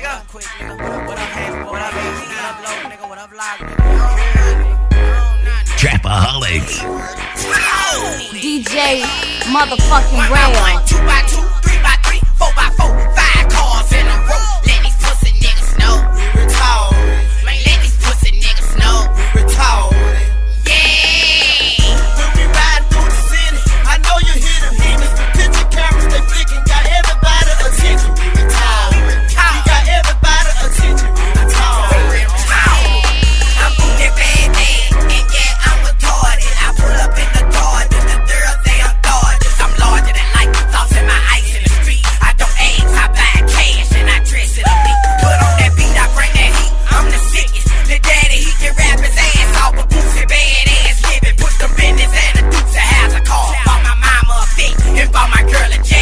nigga. Trapaholic. DJ motherfucking Ray. One two by two, three by three, four by four. my girl again.